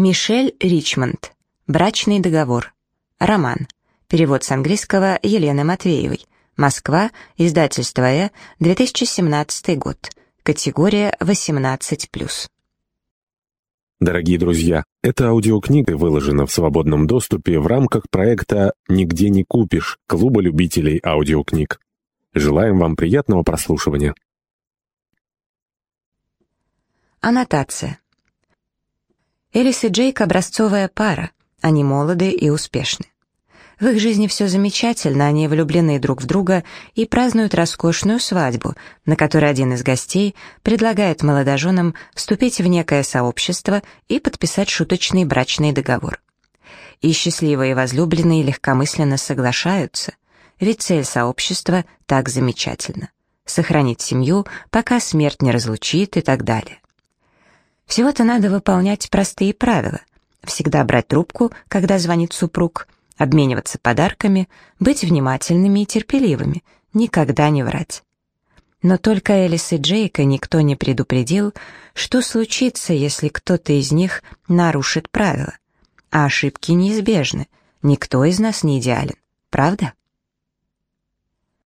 Мишель Ричмонд. Брачный договор. Роман. Перевод с английского Елены Матвеевой. Москва. Издательство «Э». 2017 год. Категория 18+. Дорогие друзья, эта аудиокнига выложена в свободном доступе в рамках проекта «Нигде не купишь» Клуба любителей аудиокниг. Желаем вам приятного прослушивания. Аннотация. Элис и Джейк — образцовая пара. Они молоды и успешны. В их жизни все замечательно, они влюблены друг в друга и празднуют роскошную свадьбу, на которой один из гостей предлагает молодоженам вступить в некое сообщество и подписать шуточный брачный договор. И счастливые возлюбленные легкомысленно соглашаются, ведь цель сообщества так замечательна — сохранить семью, пока смерть не разлучит и так далее. Всего-то надо выполнять простые правила. Всегда брать трубку, когда звонит супруг, обмениваться подарками, быть внимательными и терпеливыми, никогда не врать. Но только Элис и Джейка никто не предупредил, что случится, если кто-то из них нарушит правила. А ошибки неизбежны, никто из нас не идеален, правда?